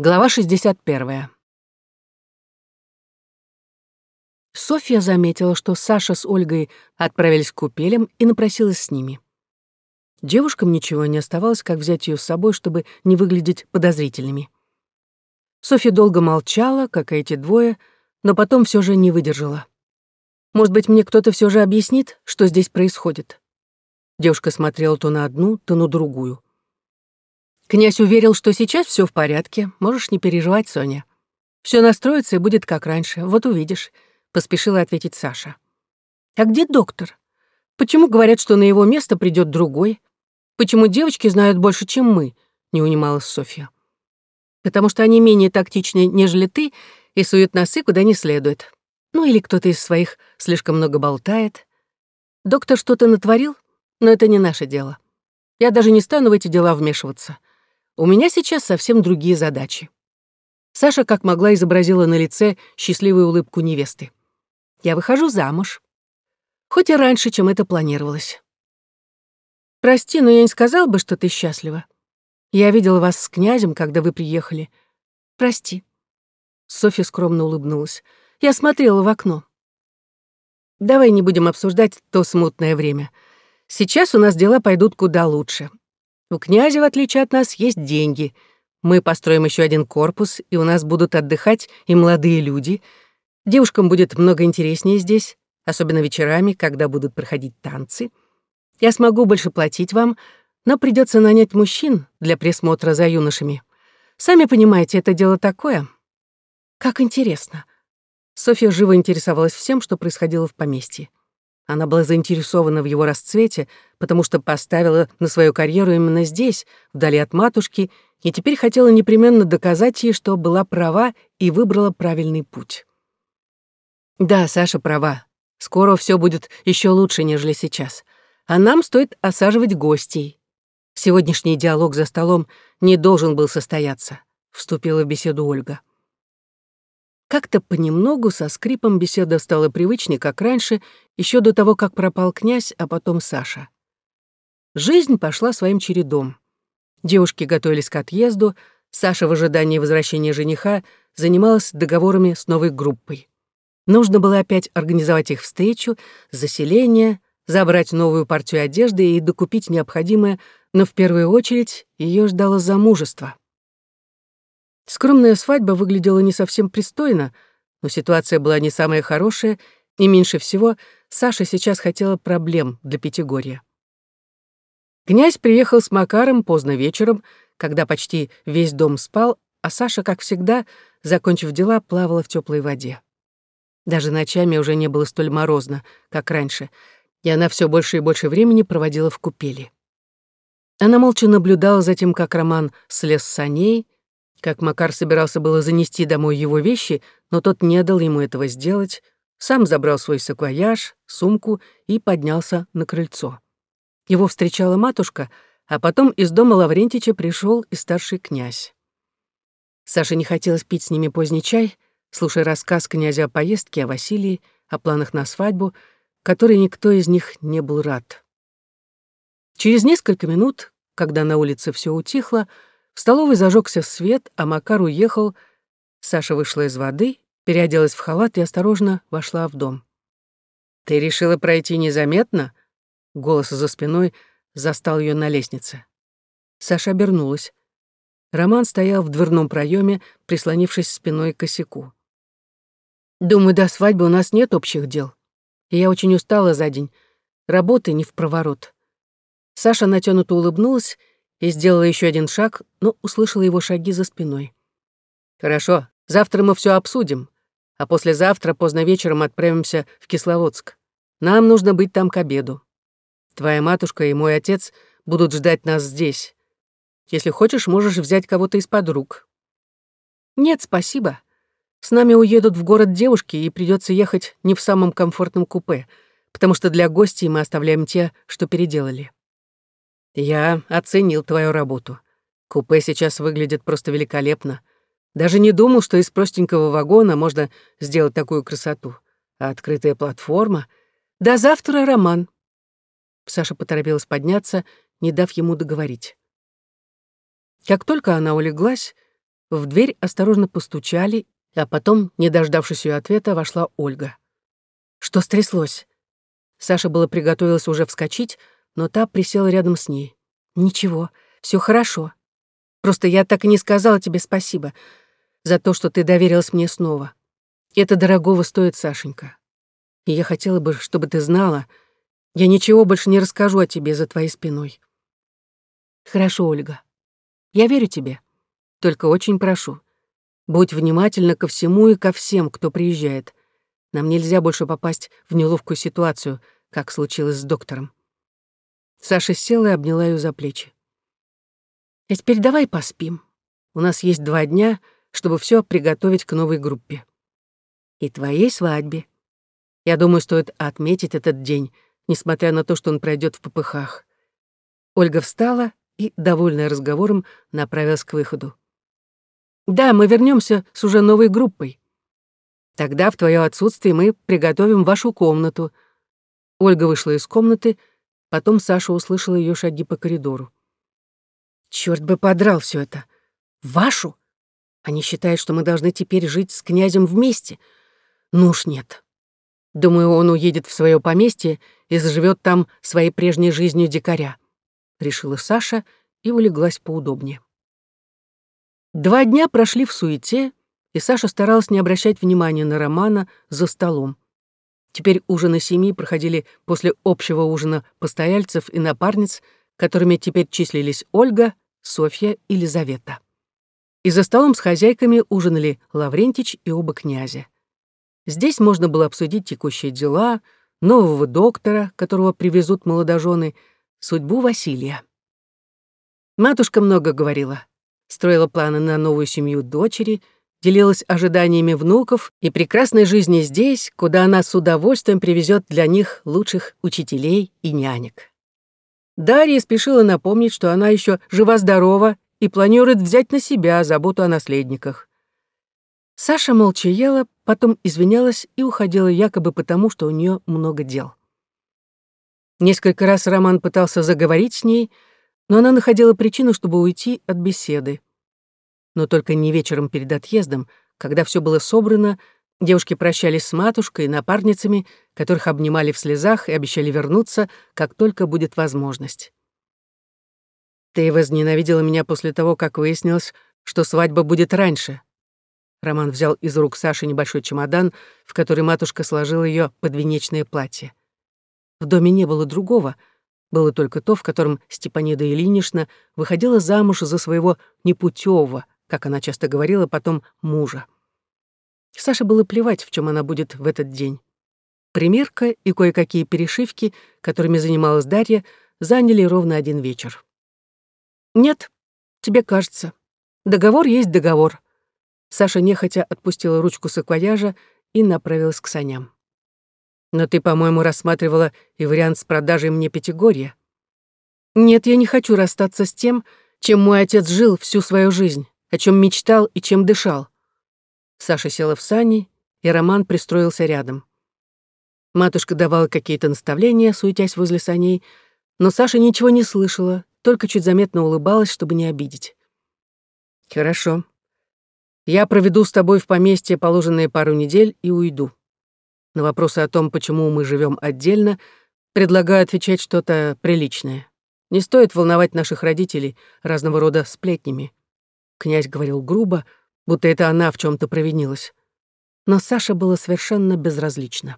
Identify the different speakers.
Speaker 1: Глава 61. Софья заметила, что Саша с Ольгой отправились к купелям и напросилась с ними. Девушкам ничего не оставалось, как взять ее с собой, чтобы не выглядеть подозрительными. Софья долго молчала, как и эти двое, но потом все же не выдержала. «Может быть, мне кто-то все же объяснит, что здесь происходит?» Девушка смотрела то на одну, то на другую. Князь уверил, что сейчас все в порядке, можешь не переживать, Соня. Все настроится и будет как раньше, вот увидишь, поспешила ответить Саша. А где доктор? Почему говорят, что на его место придет другой? Почему девочки знают больше, чем мы? Не унималась Софья. Потому что они менее тактичны, нежели ты, и суют носы куда не следует. Ну или кто-то из своих слишком много болтает. Доктор что-то натворил, но это не наше дело. Я даже не стану в эти дела вмешиваться. У меня сейчас совсем другие задачи. Саша как могла изобразила на лице счастливую улыбку невесты. Я выхожу замуж. Хоть и раньше, чем это планировалось. Прости, но я не сказал бы, что ты счастлива. Я видела вас с князем, когда вы приехали. Прости. Софья скромно улыбнулась. Я смотрела в окно. Давай не будем обсуждать то смутное время. Сейчас у нас дела пойдут куда лучше. У князя, в отличие от нас, есть деньги. Мы построим еще один корпус, и у нас будут отдыхать и молодые люди. Девушкам будет много интереснее здесь, особенно вечерами, когда будут проходить танцы. Я смогу больше платить вам, но придется нанять мужчин для присмотра за юношами. Сами понимаете, это дело такое. Как интересно. Софья живо интересовалась всем, что происходило в поместье. Она была заинтересована в его расцвете, потому что поставила на свою карьеру именно здесь, вдали от матушки, и теперь хотела непременно доказать ей, что была права и выбрала правильный путь. Да, Саша права. Скоро все будет еще лучше, нежели сейчас. А нам стоит осаживать гостей. Сегодняшний диалог за столом не должен был состояться, вступила в беседу Ольга. Как-то понемногу со скрипом беседа стала привычней, как раньше, еще до того, как пропал князь, а потом Саша. Жизнь пошла своим чередом. Девушки готовились к отъезду, Саша в ожидании возвращения жениха занималась договорами с новой группой. Нужно было опять организовать их встречу, заселение, забрать новую партию одежды и докупить необходимое, но в первую очередь ее ждало замужество. Скромная свадьба выглядела не совсем пристойно, но ситуация была не самая хорошая, и меньше всего Саша сейчас хотела проблем для Пятигорья. Князь приехал с Макаром поздно вечером, когда почти весь дом спал, а Саша, как всегда, закончив дела, плавала в теплой воде. Даже ночами уже не было столь морозно, как раньше, и она все больше и больше времени проводила в купели. Она молча наблюдала за тем, как Роман слез с саней, как Макар собирался было занести домой его вещи, но тот не дал ему этого сделать, сам забрал свой саквояж, сумку и поднялся на крыльцо. Его встречала матушка, а потом из дома Лаврентича пришел и старший князь. Саше не хотелось пить с ними поздний чай, слушая рассказ князя о поездке, о Василии, о планах на свадьбу, которой никто из них не был рад. Через несколько минут, когда на улице все утихло, в столовой зажегся свет, а Макар уехал. Саша вышла из воды, переоделась в халат и осторожно вошла в дом. «Ты решила пройти незаметно?» Голос за спиной застал ее на лестнице. Саша обернулась. Роман стоял в дверном проеме, прислонившись спиной к косяку. «Думаю, до свадьбы у нас нет общих дел. И я очень устала за день. Работы не в проворот». Саша натянуто улыбнулась и сделала еще один шаг, но услышала его шаги за спиной. «Хорошо, завтра мы все обсудим, а послезавтра поздно вечером отправимся в Кисловодск. Нам нужно быть там к обеду. Твоя матушка и мой отец будут ждать нас здесь. Если хочешь, можешь взять кого-то из подруг». «Нет, спасибо. С нами уедут в город девушки, и придется ехать не в самом комфортном купе, потому что для гостей мы оставляем те, что переделали». Я оценил твою работу. Купе сейчас выглядит просто великолепно. Даже не думал, что из простенького вагона можно сделать такую красоту. А открытая платформа... До завтра, Роман. Саша поторопилась подняться, не дав ему договорить. Как только она улеглась, В дверь осторожно постучали, а потом, не дождавшись ее ответа, вошла Ольга. Что стряслось? Саша было приготовилась уже вскочить, но та присела рядом с ней. «Ничего, все хорошо. Просто я так и не сказала тебе спасибо за то, что ты доверилась мне снова. Это дорогого стоит, Сашенька. И я хотела бы, чтобы ты знала, я ничего больше не расскажу о тебе за твоей спиной. Хорошо, Ольга. Я верю тебе. Только очень прошу, будь внимательна ко всему и ко всем, кто приезжает. Нам нельзя больше попасть в неловкую ситуацию, как случилось с доктором. Саша села и обняла ее за плечи. А теперь давай поспим. У нас есть два дня, чтобы все приготовить к новой группе. И твоей свадьбе. Я думаю, стоит отметить этот день, несмотря на то, что он пройдет в попыхах. Ольга встала и, довольная разговором, направилась к выходу. «Да, мы вернемся с уже новой группой. Тогда в твое отсутствие мы приготовим вашу комнату». Ольга вышла из комнаты, потом Саша услышала ее шаги по коридору. Черт бы подрал все это. Вашу? Они считают, что мы должны теперь жить с князем вместе. Ну уж нет. Думаю, он уедет в свое поместье и заживет там своей прежней жизнью дикаря. Решила Саша и улеглась поудобнее. Два дня прошли в суете, и Саша старалась не обращать внимания на Романа за столом. Теперь ужины семьи проходили после общего ужина постояльцев и напарниц — которыми теперь числились Ольга, Софья и Лизавета. И за столом с хозяйками ужинали Лаврентич и оба князя. Здесь можно было обсудить текущие дела, нового доктора, которого привезут молодожены, судьбу Василия. Матушка много говорила, строила планы на новую семью дочери, делилась ожиданиями внуков и прекрасной жизни здесь, куда она с удовольствием привезет для них лучших учителей и нянек. Дарья спешила напомнить, что она еще жива-здорова и планирует взять на себя заботу о наследниках. Саша молча ела, потом извинялась и уходила якобы потому, что у нее много дел. Несколько раз Роман пытался заговорить с ней, но она находила причину, чтобы уйти от беседы. Но только не вечером перед отъездом, когда все было собрано, Девушки прощались с матушкой и напарницами, которых обнимали в слезах и обещали вернуться, как только будет возможность. «Ты возненавидела меня после того, как выяснилось, что свадьба будет раньше». Роман взял из рук Саши небольшой чемодан, в который матушка сложила ее подвенечное платье. В доме не было другого, было только то, в котором Степанида Ильинична выходила замуж за своего непутевого, как она часто говорила, потом мужа. Саше было плевать, в чем она будет в этот день. Примерка и кое-какие перешивки, которыми занималась Дарья, заняли ровно один вечер. «Нет, тебе кажется. Договор есть договор». Саша нехотя отпустила ручку саквояжа и направилась к саням. «Но ты, по-моему, рассматривала и вариант с продажей мне Пятигорья». «Нет, я не хочу расстаться с тем, чем мой отец жил всю свою жизнь, о чем мечтал и чем дышал. Саша села в сани, и Роман пристроился рядом. Матушка давала какие-то наставления, суетясь возле саней, но Саша ничего не слышала, только чуть заметно улыбалась, чтобы не обидеть. «Хорошо. Я проведу с тобой в поместье положенные пару недель и уйду. На вопросы о том, почему мы живем отдельно, предлагаю отвечать что-то приличное. Не стоит волновать наших родителей разного рода сплетнями». Князь говорил грубо, будто это она в чем то провинилась. Но Саша было совершенно безразлично.